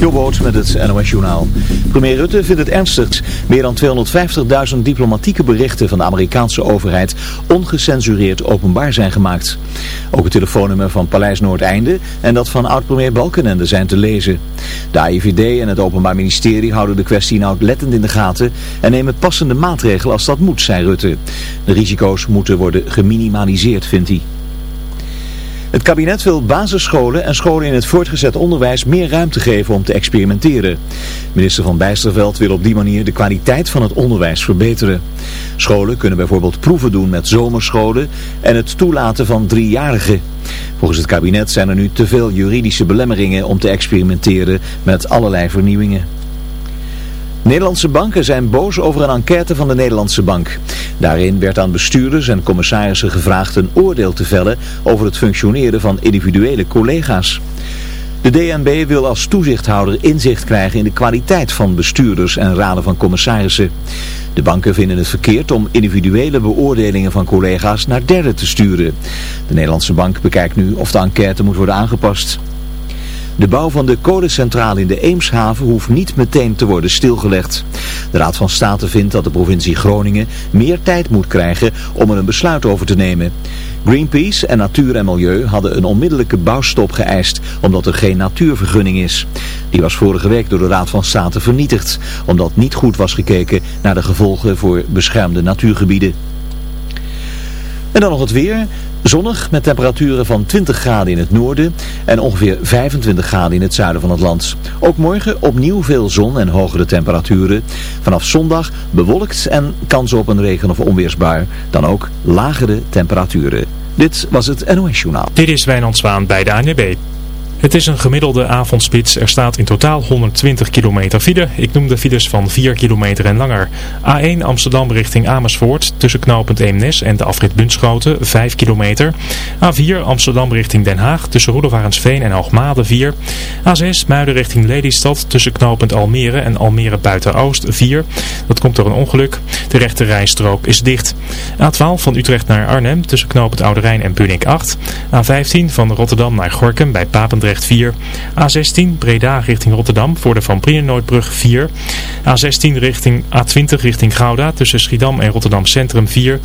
Jobboot met het NOS Journaal. Premier Rutte vindt het ernstigst. Meer dan 250.000 diplomatieke berichten van de Amerikaanse overheid ongecensureerd openbaar zijn gemaakt. Ook het telefoonnummer van Paleis Noordeinde en dat van oud-premier Balkenende zijn te lezen. De AIVD en het Openbaar Ministerie houden de kwestie nauwlettend in de gaten en nemen passende maatregelen als dat moet, zei Rutte. De risico's moeten worden geminimaliseerd, vindt hij. Het kabinet wil basisscholen en scholen in het voortgezet onderwijs meer ruimte geven om te experimenteren. Minister van Bijsterveld wil op die manier de kwaliteit van het onderwijs verbeteren. Scholen kunnen bijvoorbeeld proeven doen met zomerscholen en het toelaten van driejarigen. Volgens het kabinet zijn er nu te veel juridische belemmeringen om te experimenteren met allerlei vernieuwingen. Nederlandse banken zijn boos over een enquête van de Nederlandse Bank. Daarin werd aan bestuurders en commissarissen gevraagd een oordeel te vellen over het functioneren van individuele collega's. De DNB wil als toezichthouder inzicht krijgen in de kwaliteit van bestuurders en raden van commissarissen. De banken vinden het verkeerd om individuele beoordelingen van collega's naar derden te sturen. De Nederlandse Bank bekijkt nu of de enquête moet worden aangepast. De bouw van de kolencentrale in de Eemshaven hoeft niet meteen te worden stilgelegd. De Raad van State vindt dat de provincie Groningen meer tijd moet krijgen om er een besluit over te nemen. Greenpeace en Natuur en Milieu hadden een onmiddellijke bouwstop geëist omdat er geen natuurvergunning is. Die was vorige week door de Raad van State vernietigd omdat niet goed was gekeken naar de gevolgen voor beschermde natuurgebieden. En dan nog het weer. Zonnig met temperaturen van 20 graden in het noorden en ongeveer 25 graden in het zuiden van het land. Ook morgen opnieuw veel zon en hogere temperaturen. Vanaf zondag bewolkt en kans op een regen- of onweersbui. Dan ook lagere temperaturen. Dit was het NOS Journaal. Dit is Wijnand Zwaan bij de ANWB. Het is een gemiddelde avondspits. Er staat in totaal 120 kilometer file. Ik noem de files van 4 kilometer en langer. A1 Amsterdam richting Amersfoort tussen knooppunt Eemnes en de afrit Bunschoten 5 kilometer. A4 Amsterdam richting Den Haag tussen Roelofarensveen en Hoogmade 4. A6 Muiden richting Lelystad tussen knooppunt Almere en Almere Buiten-Oost 4. Dat komt door een ongeluk. De rechte rijstrook is dicht. A12 van Utrecht naar Arnhem tussen knooppunt Oude en Bunnik 8. A15 van Rotterdam naar Gorkum bij Papendrecht 4. A16 Breda richting Rotterdam voor de Van Brienenoordbrug 4. A16 richting A20 richting Gouda tussen Schiedam en Rotterdam Centrum 4.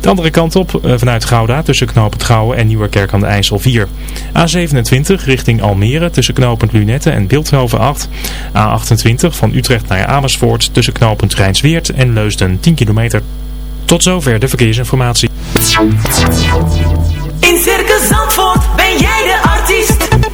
De andere kant op eh, vanuit Gouda tussen knooppunt Gouwen en Nieuwerkerk aan de IJssel 4. A27 richting Almere tussen knooppunt Lunette en Beeldhoven 8. A28 van Utrecht naar Amersfoort tussen knooppunt Rijnsweert en Leusden 10 kilometer. Tot zover de verkeersinformatie. In Circus Zandvoort ben jij de artiest.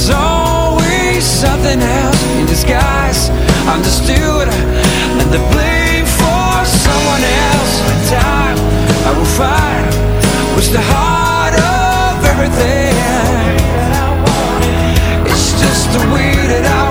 There's always something else In disguise Understood And the blame for someone else In time I will find was the heart of everything. It's just the way that I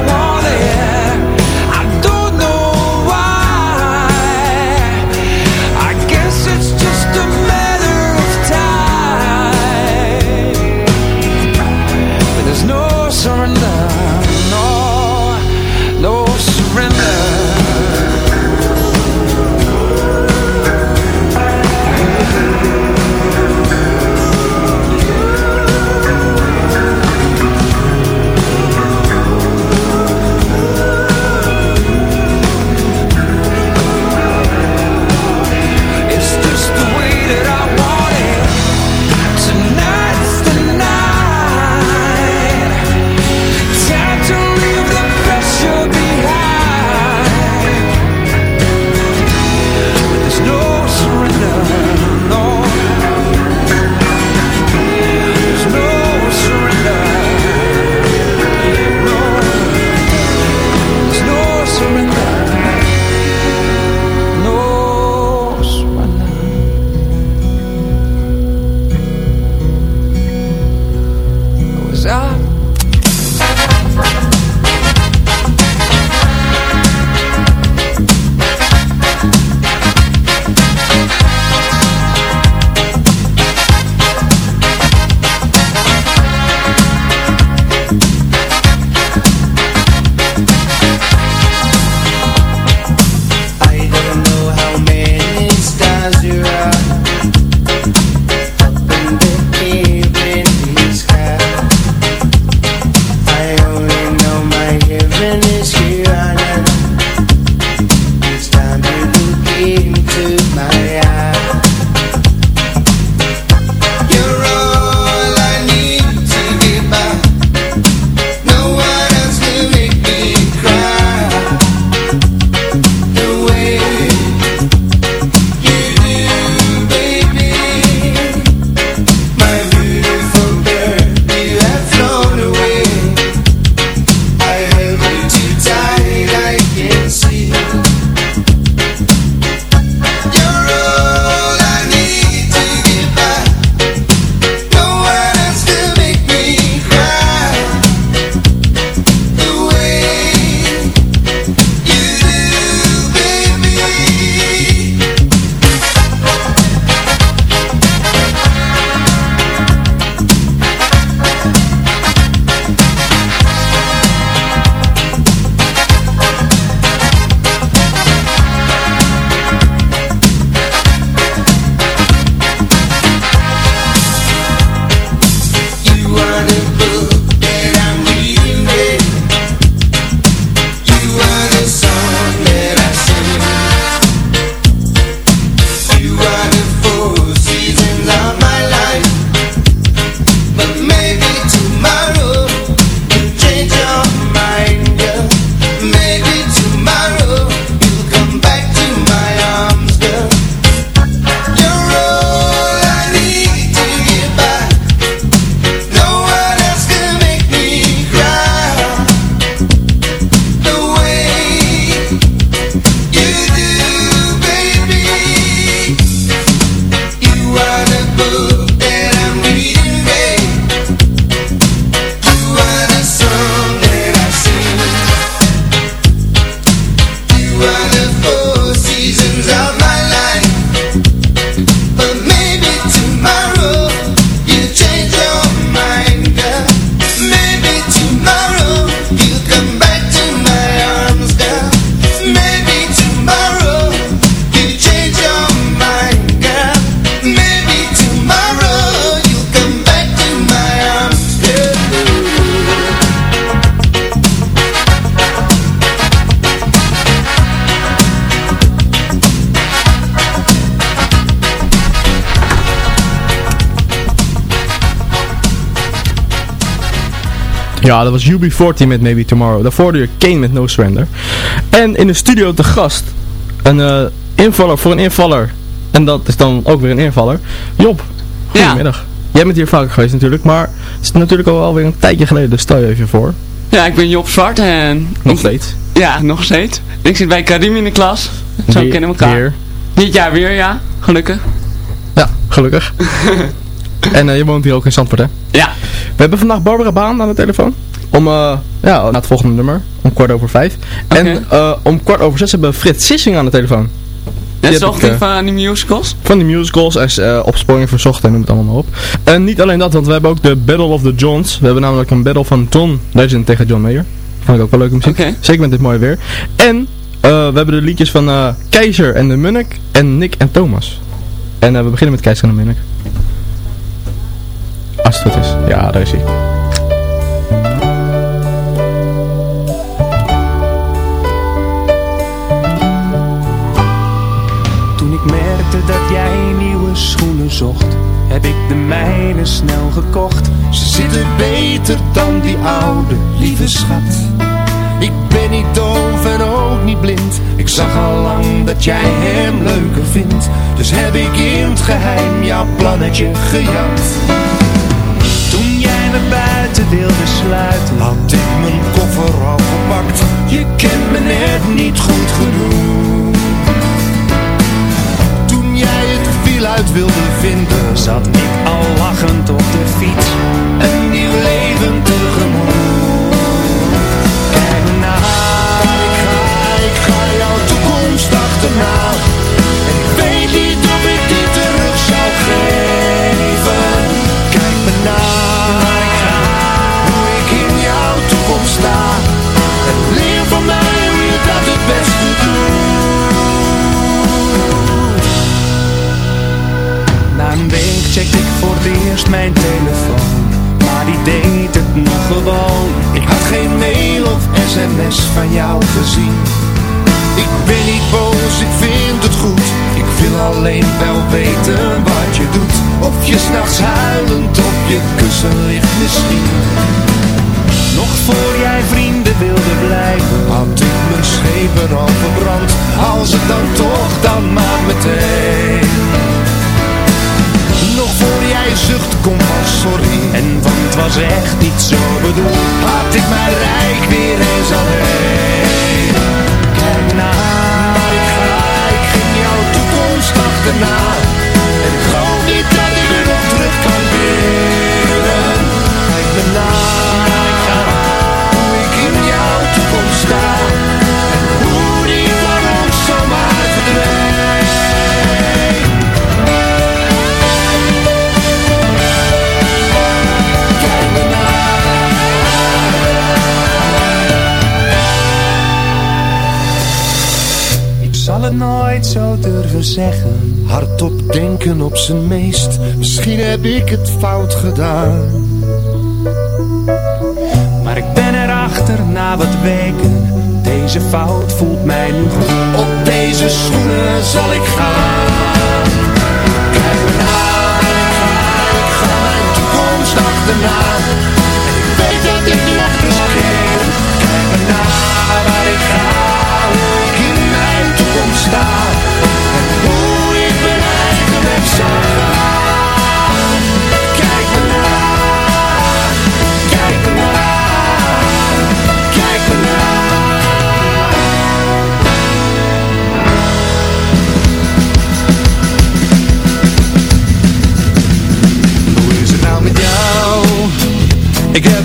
Ja, dat was UB40 met Maybe Tomorrow. Daarvoor je Kane met No Surrender. En in de studio te gast, een eh, invaller voor een invaller. En dat is dan ook weer een invaller. Job, goedemiddag. Jij bent hier vaker geweest natuurlijk, maar het is natuurlijk al alweer een tijdje geleden, dus stel je even voor. Ja, ik ben Job Zwart en... Nog steeds. Ja, nog steeds. Ik zit bij Karim in de klas. Zo Weer- kennen we elkaar. weer. Dit jaar weer, ja. Gelukkig. Ja, gelukkig. en eh, je woont hier ook in Zandvoort, hè? Ja. We hebben vandaag Barbara Baan aan de telefoon. Om, eh, ja, naar het volgende nummer. Om kwart over vijf. En eh, om kwart over zes hebben we Frits Sissing aan de telefoon. Dat is toch van die musicals? Van die musicals en eh, opsporing verzocht en noem het allemaal maar op. En niet alleen dat, want we hebben ook de Battle of the Johns. We hebben namelijk een battle van John Legend tegen John Mayer. Vond ik ook wel leuke muziek. Zeker met dit mooie weer. En we hebben de liedjes van eh, Keizer en de Munnik en Nick en Thomas. En we beginnen met Keizer en de Munnik. Het is. Ja, daar is hij. Toen ik merkte dat jij nieuwe schoenen zocht, heb ik de mijne snel gekocht. Ze zitten beter dan die oude, lieve schat. Ik ben niet doof en ook niet blind. Ik zag al lang dat jij hem leuker vindt. Dus heb ik in het geheim jouw plannetje gejat. Me buiten wilde sluiten, had ik mijn koffer al gepakt. Je kent me net niet goed genoeg. Toen jij het wiel uit wilde vinden, zat ik al lachend op de fiets. Een nieuw leven tegemoet. Kijk me na, ik ga, ik ga jouw toekomst achterna. En ik weet niet van jou gezien. Ik ben niet boos, ik vind het goed. Ik wil alleen wel weten wat je doet. Of je s'nachts huilend op je kussen ligt misschien. Nog voor jij vrienden wilde blijven Had ik mijn schepen al verbrand. Als het dan toch, dan maar meteen jij zucht kom van sorry. En want was echt niet zo bedoeld Had ik mijn rijk weer eens alleen. Kijk na, waar ik ga, ik ging jouw toekomst achterna het nooit zo durven zeggen. Hardop denken op zijn meest. Misschien heb ik het fout gedaan. Maar ik ben erachter na wat weken. Deze fout voelt mij nu goed. Op deze schoenen zal ik gaan. Kijk me na, ik ga, ik ga mijn toekomst achterna En ik weet dat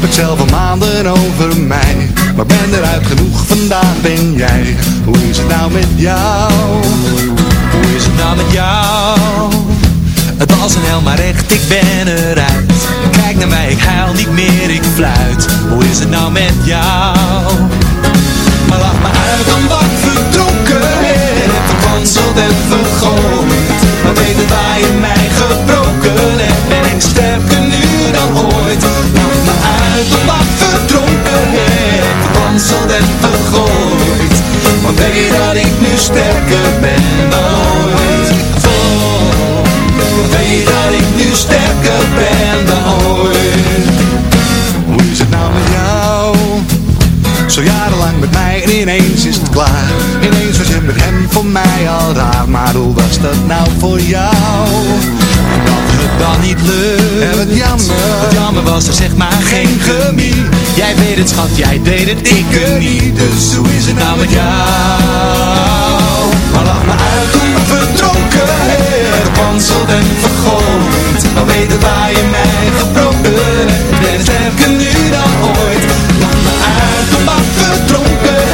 Ik zelf al maanden over mij Maar ben eruit genoeg, vandaag ben jij Hoe is het nou met jou? Hoe is het nou met jou? Het was een hel, maar echt, ik ben eruit. Kijk naar mij, ik huil niet meer, ik fluit. Hoe is het nou met jou? Maar lach me uit om wat verdronken heb. Verkwanseld en vergooid. Maar weet het waar je mij gebroken hebt. Ben ik sterker nu dan ooit. Wat verdronken heb verwanseld en vergooid Want weet dat ik nu sterker ben dan ooit? Oh, weet dat ik nu sterker ben dan ooit? Hoe is het nou met jou? Zo jarenlang met mij en ineens is het klaar al raar, maar hoe was dat nou voor jou? Dat het dan niet lukt. En wat jammer. Wat jammer was er zeg maar geen chemie. Jij weet het schat, jij deed het, ik het niet. Dus hoe is het nou met jou? Maar lach me uit toen we verdronken Herpanseld en vergooid. Maar weet het waar je mij gebroken hebt. Ben sterker nu dan ooit. Lach me uit toen we verdronken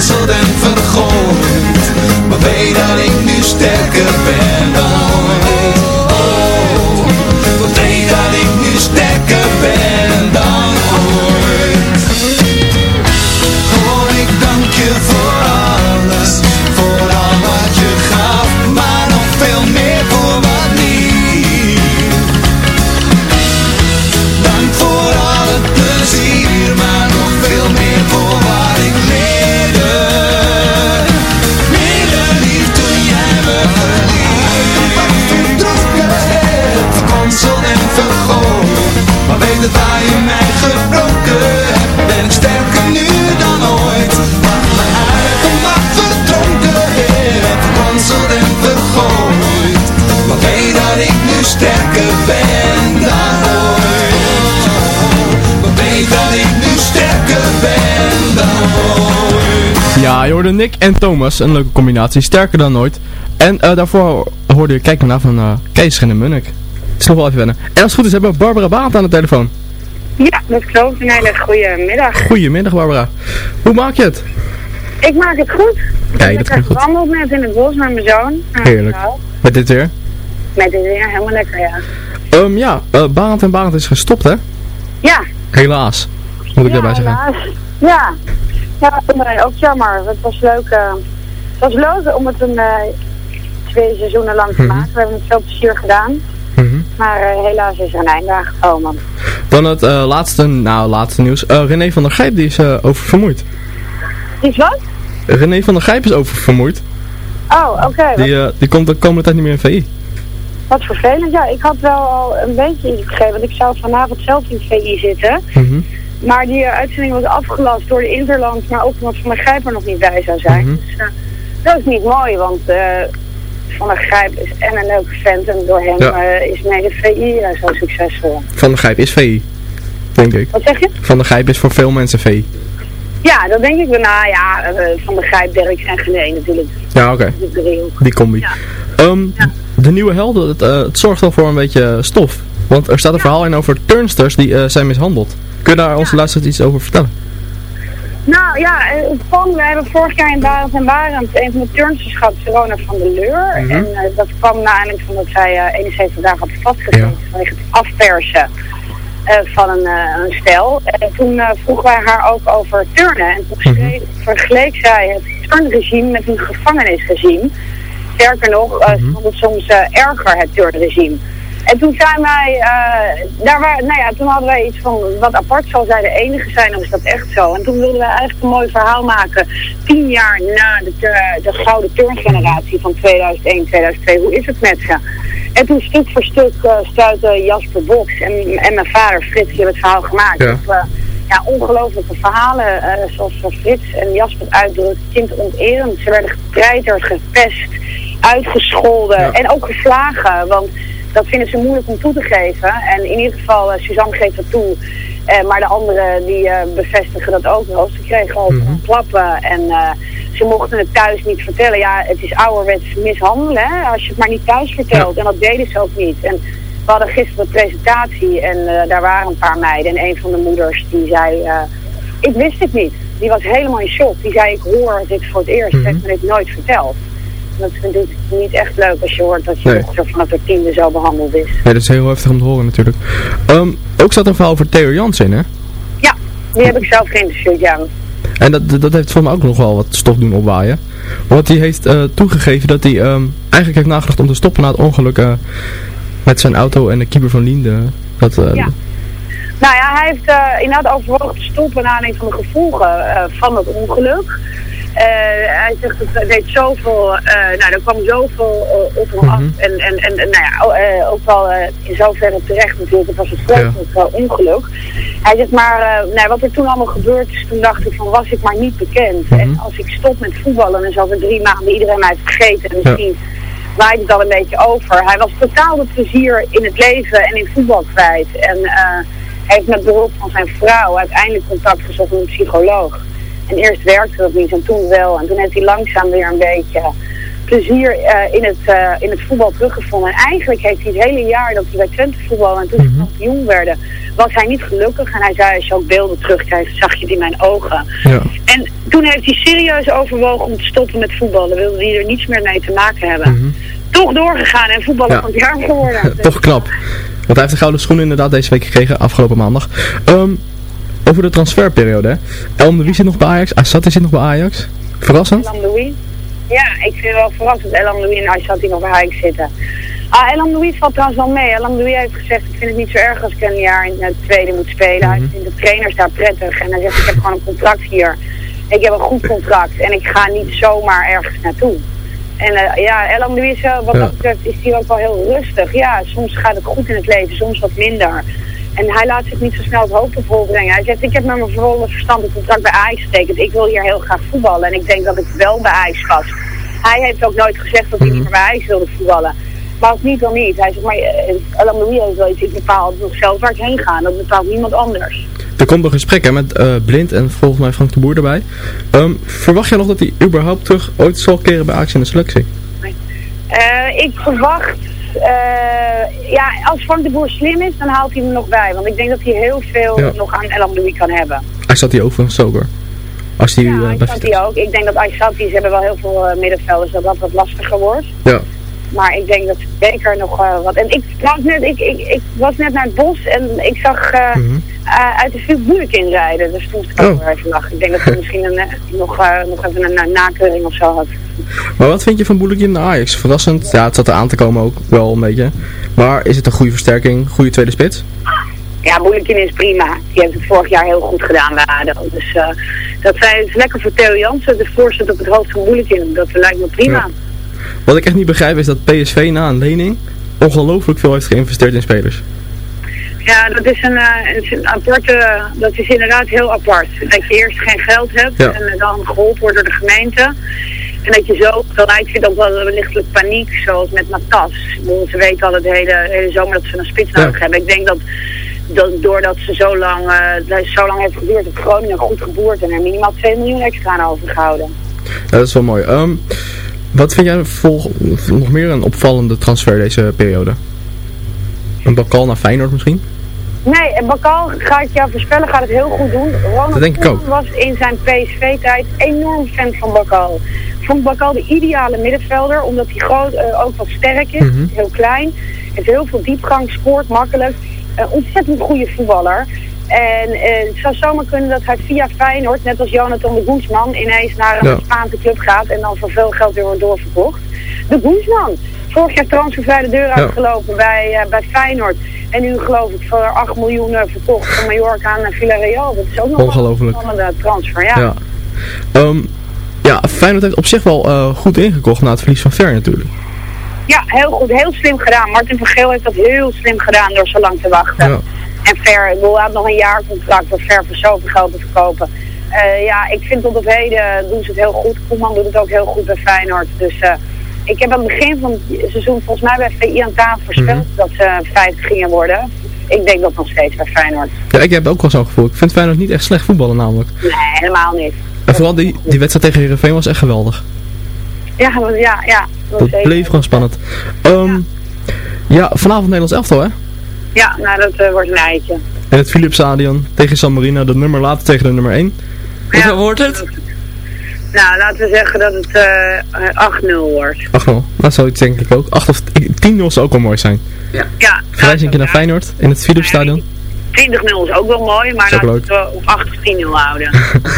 Herpanseld en vergooid Maar weet dat ik nu sterker ben dan ooit Nick en Thomas, een leuke combinatie, sterker dan nooit. En eh, daarvoor hoorde je Kijk maar naar van uh, Kees en Munnik. Het is nog wel even wennen. En als het goed is hebben we Barbara Baat aan de telefoon. Ja, dat klopt. Een hele goede middag. Goedemiddag Barbara. Hoe maak je het? Ik maak het goed. Kijk, ik dat goed. gewandeld net in het bos met mijn zoon. mijn Heerlijk. vrouw. Met dit weer? Met dit weer, helemaal lekker, ja. Ehm ja, eh Barend en Barend is gestopt hè? Ja. Helaas. Moet ik daarbij zeggen. helaas. Ja. Ja, vond ik ook jammer. Het was leuk, eh, het was leuk om het een, eh, twee seizoenen lang te Mhm. maken. We hebben het veel plezier gedaan. Mhm. Maar eh, helaas is er een einde aan gekomen. Dan het laatste, nou laatste nieuws. René van der Gijp die is oververmoeid. Iets wat? René van der Gijp is oververmoeid. Oh, oké. Die, die komt de komende tijd niet meer in VI. wat vervelend. Ja, ik had wel al een beetje iets gegeven. Want ik zou vanavond zelf in VI zitten. Mhm. Maar die eh, uitzending was afgelast door de Interland, maar ook omdat Van der Grijp er nog niet bij zou zijn. Mhm. Dus eh, dat is niet mooi, want eh, Van der Grijp is en een leuke vent en door hem Ja. is mede VI zo succesvol. Van der Gijp is VI. Denk ik. Wat zeg je? Van der Gijp is voor veel mensen VI. Ja, dat denk ik wel. Nou ja, Van der Grijp, Derks en Gené natuurlijk. Ja, oké. Die combi. Ehm, De nieuwe helden, het, het zorgt wel voor een beetje stof. Want er staat een verhaal in over turnsters die zijn mishandeld. Kun je daar onze luisteraars iets over vertellen? Nou ja, eh, het kwam, we hebben vorig jaar in Barend en Barend een van de turnsters gehad, Verona van der Leur. Mhm. En eh, dat kwam na aanleiding van dat zij eh 71 dagen had vastgezeten vanwege het afpersen van een, een stel. En toen vroegen wij haar ook over turnen. En toen schreef- vergeleek zij het turnregime met een gevangenisregime. Sterker nog, ze vond het soms erger, het turnregime. En toen zijn wij, eh, daar waren, nou ja, toen hadden wij iets van wat apart zal zij de enige zijn, of is dat echt zo? En toen wilden wij eigenlijk een mooi verhaal maken, tien jaar na de, de, de gouden turngeneratie van 2001, 2002. Hoe is het met ze? En toen stuk voor stuk uh, stuitte Jasper Boks en, en mijn vader Frits, die hebben het verhaal gemaakt. Ja. Op, eh, ja, ongelofelijke verhalen, eh, zoals Frits en Jasper uitdrukt, kindonterend. Ze werden getreiterd, gepest, uitgescholden en ook geslagen, want dat vinden ze moeilijk om toe te geven. En in ieder geval, eh, Suzanne geeft dat toe. Eh, maar de anderen die eh, bevestigen dat ook wel. Ze kregen ook klappen en ze mochten het thuis niet vertellen. Ja, het is ouderwets mishandelen hè, als je het maar niet thuis vertelt. En dat deden ze ook niet. En we hadden gisteren een presentatie en daar waren een paar meiden. En een van de moeders die zei, ik wist het niet. Die was helemaal in shock. Die zei, ik hoor dit voor het eerst. Ze heeft me dit nooit verteld. Dat is natuurlijk niet echt leuk als je hoort dat je Nee. vanaf de tiende zo behandeld is. Nee, dat is heel heftig om te horen natuurlijk. Ehm, ook staat een verhaal over Theo Jans in, hè? Ja, die heb ik zelf geïnterviewd, ja. En dat, dat heeft voor mij ook nog wel wat stof doen opwaaien. Want hij heeft eh, toegegeven dat hij ehm, eigenlijk heeft nagedacht om te stoppen na het ongeluk eh, met zijn auto en de keeper van Liende. Dat, eh, Ja. Nou ja, hij heeft inderdaad overwogen te stoppen naar een van de gevolgen van het ongeluk. Hij zegt dat hij deed zoveel, eh, nou er kwam zoveel eh, op hem af. En, en, en, en, nou ja, eh, ook wel eh, in zoverre terecht natuurlijk, het was een vreselijk eh, ongeluk. Hij zegt maar, eh, nou, wat er toen allemaal gebeurd is, toen dacht ik van was ik maar niet bekend. En als ik stop met voetballen en zo over drie maanden iedereen mij vergeten en misschien waait het al een beetje over. Hij was totaal het plezier in het leven en in voetbal kwijt. En eh, hij heeft met behulp van zijn vrouw uiteindelijk contact gezocht met een psycholoog. En eerst werkte dat niet en toen wel. En toen heeft hij langzaam weer een beetje plezier eh, in, het, eh, in het voetbal teruggevonden. En eigenlijk heeft hij het hele jaar dat hij bij Twente voetbal en toen ze kampioen werden, was hij niet gelukkig. En hij zei, als je ook beelden terugkrijgt, zag je het in mijn ogen. Ja. En toen heeft hij serieus overwogen om te stoppen met voetballen. Wilde hij er niets meer mee te maken hebben. Toch doorgegaan en voetballer Ja. van het jaar geworden. Toch knap. Want hij heeft de gouden schoen inderdaad deze week gekregen, afgelopen maandag. Ehm, over de transferperiode, hè. El Louis zit nog bij Ajax, Assad zit nog bij Ajax. Verrassend? Elam Louis. Ja, ik vind het wel verrassend dat Elam Louis en Aysat die nog bij Ajax zitten. Ah, Elam Louis valt trouwens wel mee. Elam Louis heeft gezegd, ik vind het niet zo erg als ik een jaar in het tweede moet spelen. Hij vindt de trainers daar prettig. En hij zegt, ik heb gewoon een contract hier. Ik heb een goed contract en ik ga niet zomaar ergens naartoe. En eh, ja, Elam Louis, is, eh, wat Ja. dat betreft, is hij ook wel heel rustig. Ja, soms gaat het goed in het leven, soms wat minder. En hij laat zich niet zo snel het hoofd op hol brengen. Hij zegt, ik heb met mijn volle verstand een contract bij Ajax getekend. Ik wil hier heel graag voetballen. En ik denk dat ik wel bij Ajax pas. Hij heeft ook nooit gezegd dat hij niet meer bij Ajax wilde voetballen. Maar als niet, dan niet. Hij zegt, maar Elam Louis heeft wel iets. Ik bepaal nog zelf waar ik heen ga. Dat bepaalt niemand anders. Er komt een gesprek hè, met eh, Blind en volgens mij Frank de Boer erbij. Ehm, verwacht jij nog dat hij überhaupt terug ooit zal keren bij Ajax in de selectie? Eh, ik verwacht, eh, ja, als Frank de Boer slim is, dan haalt hij hem nog bij. Want ik denk dat hij heel veel Ja. nog aan Elam Louis kan hebben. Hij zat hier ook hoor. Als hij eh, bij Aysat die ook. Ik denk dat Aysati, ze hebben wel heel veel eh, middenvelders, dat dat wat lastiger wordt. Ja. Maar ik denk dat zeker nog eh, wat. En ik, trouwens net, ik, ik, ik was net naar het bos en ik zag eh, eh, uit de vuur moeilijk inrijden. Dus toen moest ik ook Oh. even lachen. Ik denk dat hij misschien een, eh, nog, eh, nog even een, een nakeuring of zo had. Maar wat vind je van Boelekin naar Ajax? Verrassend? Ja, het zat er aan te komen ook wel een beetje. Maar is het een goede versterking? Goede tweede spits? Ja, Boelekin is prima. Die heeft het vorig jaar heel goed gedaan bij ADO. Dus eh, dat zij, is lekker voor Theo Jansen, de voorzitter op het hoofd van Boelekin. Dat lijkt me prima. Ja. Wat ik echt niet begrijp is dat PSV na een lening ongelooflijk veel heeft geïnvesteerd in spelers. Ja, dat is een, eh, is een aparte, dat is inderdaad heel apart. Dat je eerst geen geld hebt Ja. en dan geholpen wordt door de gemeente. En dat je zo, vind ook wel lichtelijk paniek, zoals met Matas. Ze weten al het hele, hele zomer dat ze een spits nodig hebben. Ik denk dat, dat doordat ze zo lang, het zo lang heeft geduurd, dat Groningen goed geboerd en er minimaal 2 miljoen extra aan overgehouden. Ja, dat is wel mooi. Ehm, wat vind jij vol, nog meer een opvallende transfer deze periode? Een Bakal naar Feyenoord misschien? Nee, en Bakal, ga ik jou voorspellen, gaat het heel goed doen. Ronald Dat denk ik ook. was in zijn PSV-tijd enorm fan van Bakal. Vond Bakal de ideale middenvelder, omdat hij groot, eh, ook wat sterk is, Mhm. heel klein. Heeft heel veel diepgang, scoort makkelijk. Een ontzettend goede voetballer. En eh, het zou zomaar kunnen dat hij via Feyenoord, net als Jonathan de Guzman, ineens naar een Ja. Spaanse club gaat en dan voor veel geld weer wordt doorverkocht. De Guzman. Vorig jaar transfervrij de deur Ja. uitgelopen bij, eh, bij Feyenoord. En nu geloof ik voor 8 miljoen eh, verkocht van Mallorca naar Villarreal. Dat is ook nog Ongelooflijk. een spannende transfer, ja. Ja. Ehm, ja, Feyenoord heeft op zich wel eh, goed ingekocht na het verlies van Ver natuurlijk. Ja, heel goed. Heel slim gedaan. Martin van Geel heeft dat heel slim gedaan door zo lang te wachten. Ja. En Ver, ik had nog een jaar contract door Ver voor zoveel geld te verkopen. Eh, ja, ik vind tot op heden doen ze het heel goed. Koeman doet het ook heel goed bij Feyenoord. Dus ik heb aan het begin van het seizoen volgens mij bij VI aan tafel voorspeld Mhm. dat ze 50 gingen worden. Ik denk dat nog steeds bij Feyenoord. Ja, ik heb ook wel zo'n gevoel. Ik vind Feyenoord niet echt slecht voetballen namelijk. Nee, helemaal niet. En vooral die, die wedstrijd tegen Heerenveen was echt geweldig. Ja, ja, ja. dat bleef gewoon spannend. Ehm, ja. vanavond Nederlands elftal hè? Ja, nou dat eh, wordt een eitje. In het Philips Stadion tegen San Marino, de nummer later tegen de nummer 1. Hoeveel wordt het? Nou, laten we zeggen dat het eh, eh, 8-0 wordt. Ach wel, dat zou ik denk ik ook. 8 of 10-0 zou ook wel mooi zijn. Ja. Ja, Verwijzing naar Feyenoord in het Philips Stadion. 20-0 is ook wel mooi, maar laten we op 8 of 10-0 houden.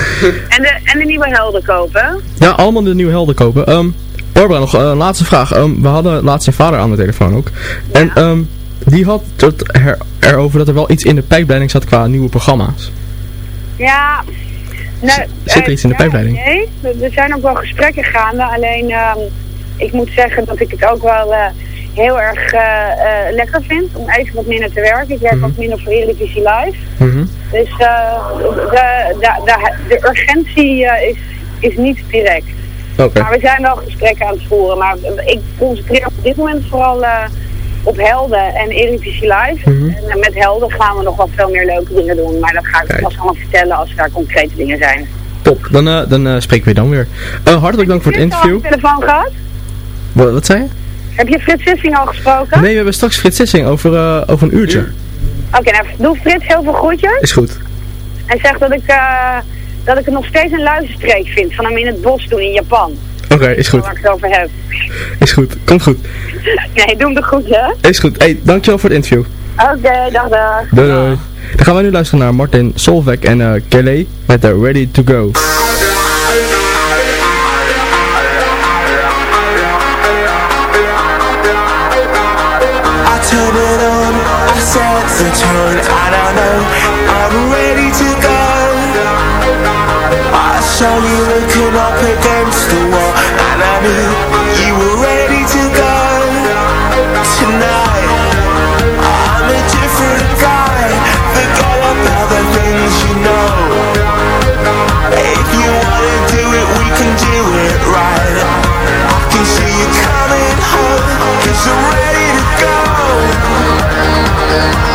en, de, en de nieuwe helden kopen? Ja, allemaal de nieuwe helden kopen. Ehm Barbara, nog een laatste vraag. Ehm, we hadden laatst je vader aan de telefoon ook. En ehm, die had het er, erover dat er wel iets in de pijpleiding zat qua nieuwe programma's. Ja, Nou, Zit er eh, iets in de pijpleiding? Nee, er- zijn ook wel gesprekken gaande. Alleen, ehm, ik moet zeggen dat ik het ook wel eh, heel erg eh, lekker vind om even wat minder te werken. Ik werk Mhm. ook minder voor Eredivisie Live. Mhm. Dus de, de, de, de urgentie is, is niet direct. Oké. Maar we zijn wel gesprekken aan het voeren. Maar ik concentreer op dit moment vooral op Helden en Eredivisie Live. Mhm. En eh, met Helden gaan we nog wel veel meer leuke dingen doen. Maar dat ga ik pas allemaal vertellen als er daar concrete dingen zijn. Top, dan, eh, dan eh, spreken we dan weer. Hartelijk dank voor het Heb je interview. telefoon gehad? Wat, wat zei je? Heb je Frits Sissing al gesproken? Nee, we hebben straks Frits Sissing over, over een uurtje. Oké, nou doe Frits heel veel groetjes. Is goed. En zeg dat ik, dat ik het nog steeds een luisterstreek vind van hem in het bos doen in Japan. Oké, is goed. Waar ik het over heb. Is goed. Komt goed. Nee, doe hem de groet, hè? Is goed. Hey, dankjewel voor het interview. Oké, dag dag. Doei doei. Dan gaan we nu luisteren naar Martin Solveig en eh Kelly met de Ready to Go. I turn it on, I set the tone, and I know I'm ready to go. I saw you looking up against the wall, Is ready to go.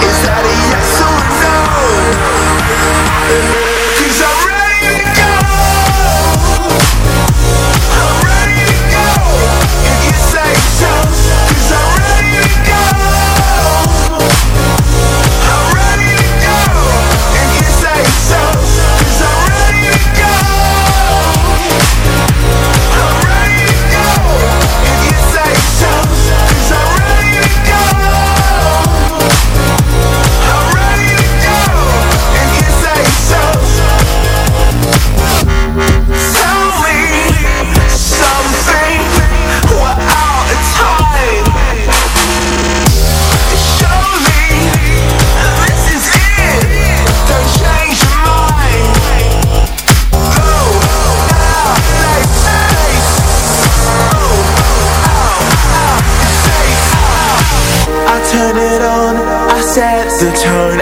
Is that a yes or a no? turn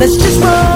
Let's just run.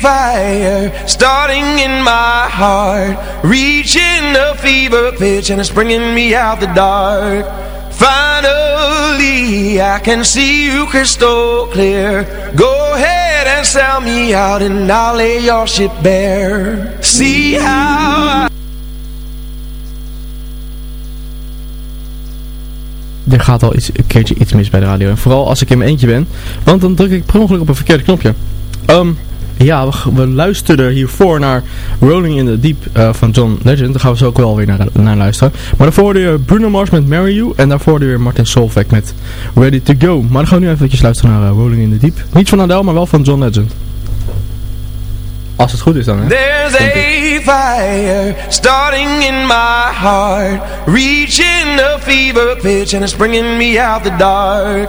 Fire starting in my heart, reaching a fever pitch and it's bringing me out the dark. Finally, I can see you crystal clear. Go ahead and sell me out and I'll lay your ship bare. See how I Er gaat al iets, een keertje iets mis bij de radio. En vooral als ik in mijn eentje ben. Want dan druk ik per ongeluk op een verkeerde knopje. Ehm, ja, we, we luisterden hiervoor naar Rolling in the Deep eh, van John Legend. Daar gaan we zo ook wel weer naar, naar luisteren. Maar daarvoor hoorde je Bruno Mars met Marry You. En daarvoor hoorde je weer Martin Solveig met Ready to Go. Maar dan gaan we nu even luisteren naar eh, Rolling in the Deep. Niet van Adele, maar wel van John Legend. Als het goed is dan, hè? There's a fire starting in my heart, reaching a fever pitch, and it's bringing me out the dark.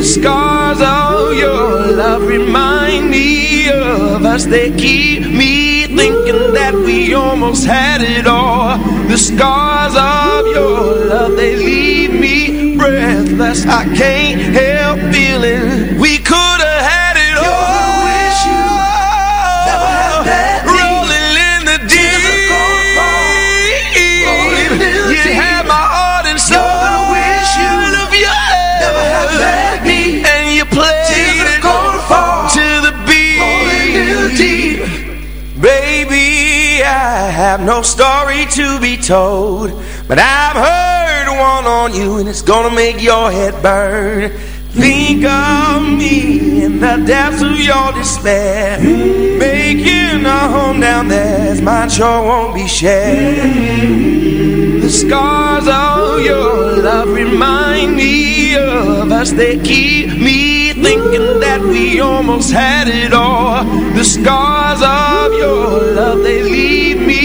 The scars of your love remind me of us. They keep me thinking that we almost had it all. The scars of your love, they leave me breathless. I can't help feeling we could have no story to be told. But I've heard one on you and it's gonna make your head burn. Think of me in the depths of your despair. Making a home down there as mine sure won't be shared. The scars of your love remind me of us. They keep me thinking that we almost had it all. The scars of your love, they leave me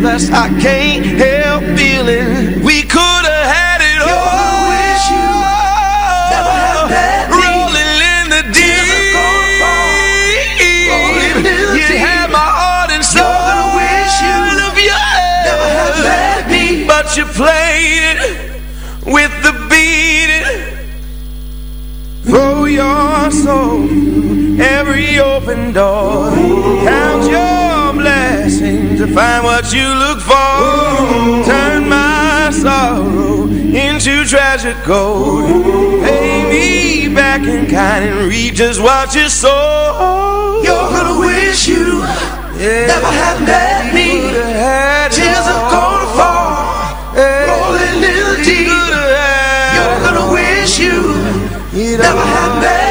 breathless. I can't help feeling we could have had it all. Rolling in the deep. You had my heart and soul. of your hand. But you played it with the beat. Throw your soul every open door. Count your blessings to find what you look for. Turn my sorrow into treasure gold. Pay me back in kind and reap just what you sow. You're gonna wish you never had met me. Tears are gonna fall, rolling in the deep. You're gonna wish you never had met me.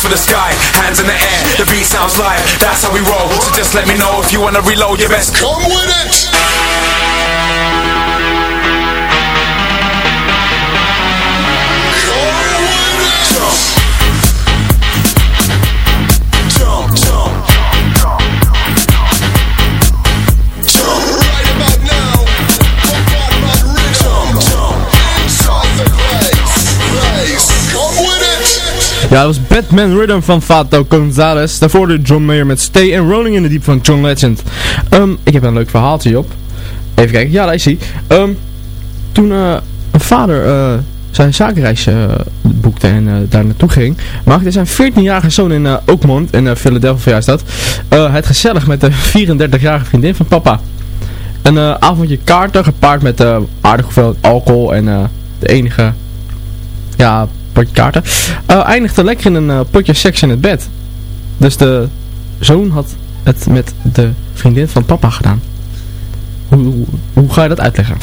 for the sky, hands in the air, the beat sounds live, that's how we roll. So just let me know if you wanna reload your best. Come with it! Ja, dat was Batman Rhythm van Fato Gonzalez. Daarvoor de John Mayer met Stay and Rolling in the Deep van John Legend. Ehm, ik heb een leuk verhaaltje op. Even kijken. Ja, daar is hij. Ehm, toen uh, een vader eh, zijn zakenreis eh, boekte en daar naartoe ging, maakte zijn 14-jarige zoon in Oakmont, in Philadelphia is dat, het gezellig met de 34-jarige vriendin van papa. Een avondje kaarten gepaard met aardig hoeveel alcohol en de enige ja, potje kaarten. Eh, eindigde lekker in een eh, potje seks in het bed. Dus de zoon had het met de vriendin van papa gedaan. Hoe, hoe, ga je dat uitleggen?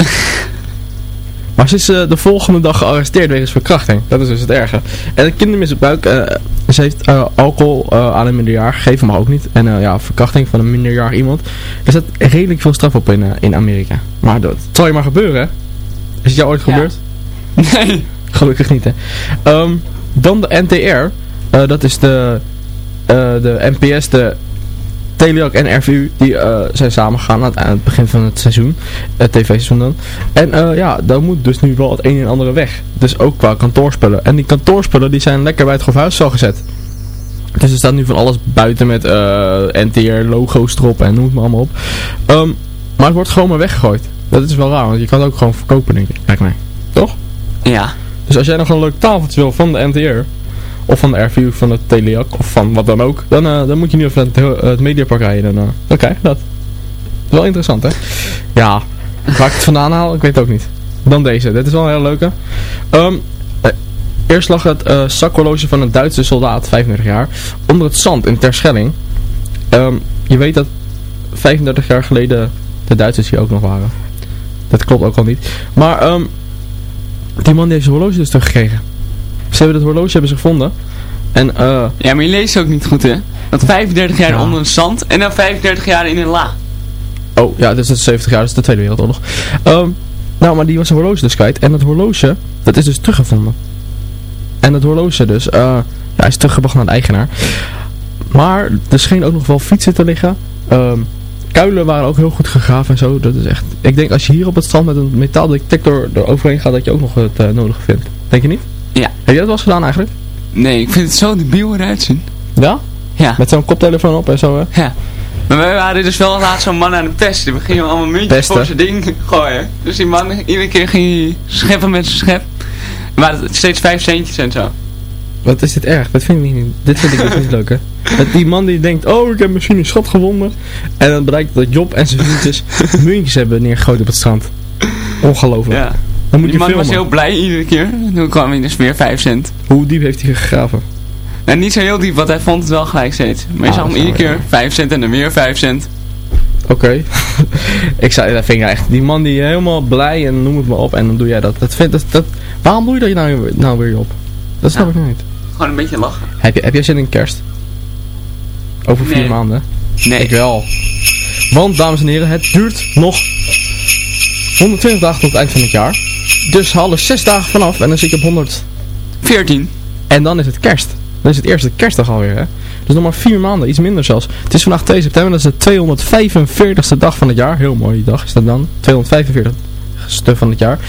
maar ze is eh, de volgende dag gearresteerd wegens verkrachting. Dat is dus het erge. En het kindermisbruik, ze heeft alcohol aan een minderjarig gegeven, maar ook niet. En ja, verkrachting van een minderjarig iemand. Er dat redelijk veel straf op in, in Amerika. Maar dat zal je maar gebeuren. Is het jou ooit gebeurd? Nee. Gelukkig niet, hè. Ehm, dan de NTR. eh, dat is de, eh, de NPS, de Teleak en RVU. Die eh, zijn samengegaan aan aan het begin van het seizoen. Het tv-seizoen dan. En ja, daar moet dus nu wel het een en ander weg. Dus ook qua kantoorspullen. En die kantoorspullen die zijn lekker bij het Grofhuiszaal gezet. Dus er staat nu van alles buiten met NTR-logo's erop en noem het maar allemaal op. Ehm, maar het wordt gewoon maar weggegooid. Dat is wel raar, want je kan het ook gewoon verkopen, denk ik. Kijk mij. Toch? Ja. Dus als jij nog een leuk tafeltje wil van de NTR, of van de RVU, van de Teleak, of van wat dan ook, dan, eh, dan moet je nu even het, eh, het Mediapark rijden. Dan, eh, dan krijg je dat. Wel interessant, hè? Ja. Waar ik het vandaan haal, ik weet het ook niet. Dan deze. Dit is wel een heel leuke. Ehm, eh, eerst lag het eh zakhorloge van een Duitse soldaat, 35 jaar, onder het zand in Terschelling. Ehm, je weet dat 35 jaar geleden de Duitsers hier ook nog waren. Dat klopt ook al niet. Maar ehm, die man die heeft zijn horloge dus teruggekregen. Ze hebben het horloge hebben ze gevonden. En eh... Ja, maar je leest ook niet goed, hè? Dat 35 jaar onder een zand en dan 35 jaar in een la. Oh, ja, dus dat is 70 jaar, dat is de Tweede Wereldoorlog. Ehm nou, maar die was zijn horloge dus kwijt. En dat horloge, dat is dus teruggevonden. En dat horloge dus, eh ja, is teruggebracht naar de eigenaar. Maar er schenen ook nog wel fietsen te liggen. Ehm kuilen waren ook heel goed gegraven en zo. Dat is echt... Ik denk als je hier op het strand met een metaaldetector eroverheen gaat, dat je ook nog het eh, nodige vindt. Denk je niet? Ja. Heb jij dat wel eens gedaan eigenlijk? Nee, ik vind het zo debiel eruit zien. Ja? Ja. Met zo'n koptelefoon op en zo, hè? Ja. Maar wij waren dus wel laatst zo'n man aan de pest. Die ging allemaal muntjes voor zijn ding gooien. Dus die man, iedere keer ging hij scheppen met zijn schep. Maar het steeds vijf centjes en zo. Wat is dit erg? Dat vind ik niet, dit vind ik echt niet leuk, hè? Die man die denkt, oh, ik heb misschien een schat gewonnen. En dan blijkt dat Job en zijn vriendjes muntjes hebben neergegooid op het strand. Ongelooflijk. Ja. Dan moet die je man was heel blij iedere keer. Toen kwam hij dus weer 5 cent. Hoe diep heeft hij gegraven? En niet zo heel diep, want hij vond het wel gelijk steeds. Maar je Ah, zag hem iedere keer 5 cent en dan weer 5 cent. Oké. ik zei, dat vind ik echt, die man die helemaal blij en noem het maar op. En dan doe jij dat. dat, vind, dat, dat waarom doe je dat nou, weer- nou weer op? Dat snap ik niet. Gewoon een beetje lachen. Heb, je, heb jij zin in kerst? Over vier Nee. maanden? Nee. Ik wel. Want, dames en heren, het duurt nog 120 dagen tot het eind van het jaar. Dus haal er 6 dagen vanaf en dan zit je op 100. 14. En dan is het kerst. Dan is het eerste kerstdag alweer, hè. Dus nog maar 4 maanden, iets minder zelfs. Het is vandaag 2 september, dat is de 245ste dag van het jaar. Heel mooi die dag is dat dan. 245ste van het jaar.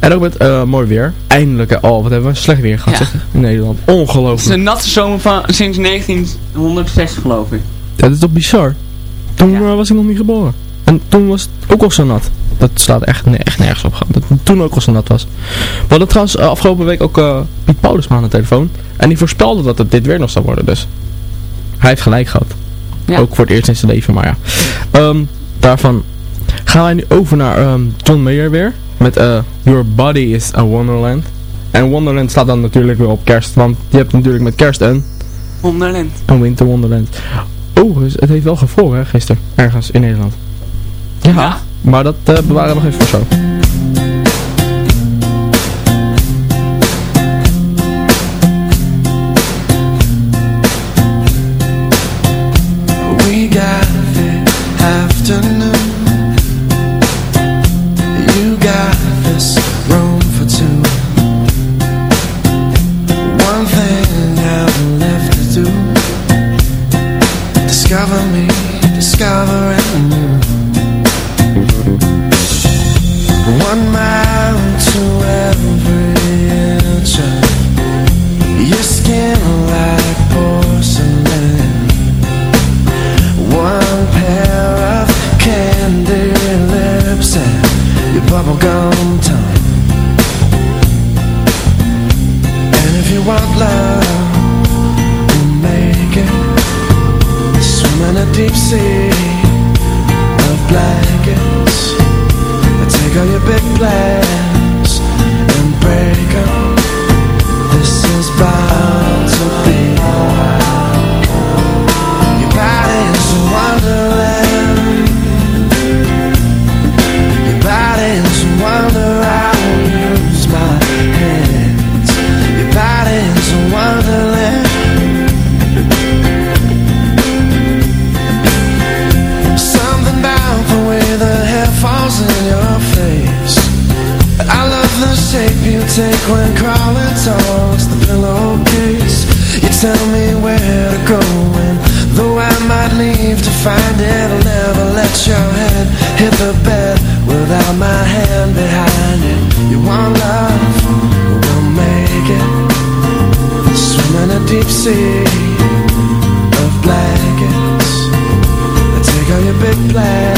En ook met eh, mooi weer. Eindelijk, hè. oh wat hebben we slecht weer gehad Ja. zeg, in Nederland. Het is Ongelooflijk. een natte zomer van sinds 1906 geloof ik. Dat is toch bizar? Toen eh, was ik nog niet geboren. En toen was het ook al zo nat. Dat staat echt, echt nergens op. Dat toen ook al zo nat was. We hadden trouwens eh, afgelopen week ook eh, Piet Paulusma aan de telefoon. En die voorspelde dat het dit weer nog zou worden. Dus hij heeft gelijk gehad. Ja. Ook voor het eerst in zijn leven, maar ja. Ehm, daarvan gaan wij nu over naar ehm, John Mayer weer. Met eh, Your Body is a Wonderland. En Wonderland staat dan natuurlijk weer op kerst. Want je hebt natuurlijk met kerst een Wonderland. een Winter Wonderland. Oh, het heeft wel gevroren hè, gisteren. Ergens in Nederland. Ja, maar dat eh, bewaren we nog even voor zo. Flag.